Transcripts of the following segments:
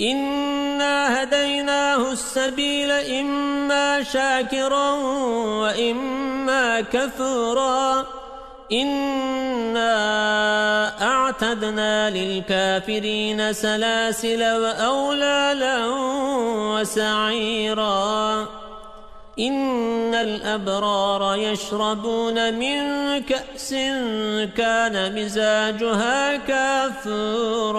إنا هديناه السبيل إما شاكرا وإما كفورا إنا أعتدنا للكافرين سلاسل وأولالا وسعيرا إن الأبرار يشربون من كأس كان مزاجها كافورا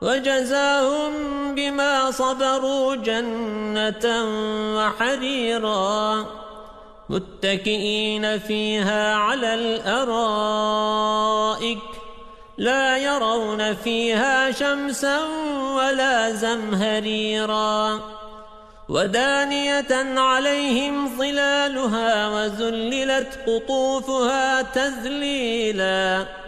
وجزاهم بما صبروا جنة وحريرا متكئين فيها على الأرائك لا يرون فيها شمسا ولا زمهريرا ودانية عليهم ظلالها وزللت قطوفها تذليلاً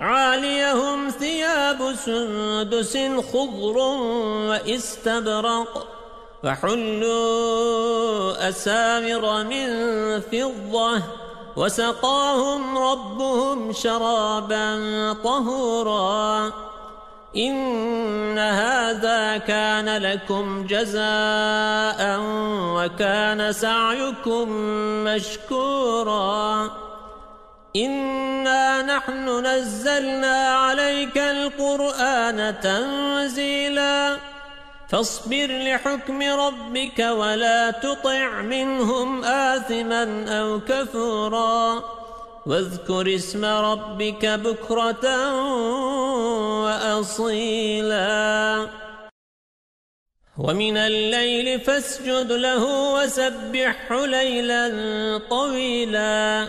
عاليهم ثياب سندس خضر وإستبرق وحلوا أسامر من فضة وسقاهم ربهم شرابا طهورا. إن هذا كان لكم جزاء وكان سعيكم مشكورا. إنا نحن نزلنا عليك القرآن تنزيلا فاصبر لحكم ربك ولا تطع منهم آثما أو كفورا واذكر اسم ربك بكرة وأصيلا ومن الليل فاسجد له وسبحه ليلا طويلا